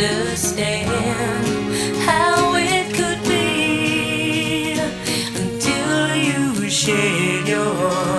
understand how it could be until you shared your.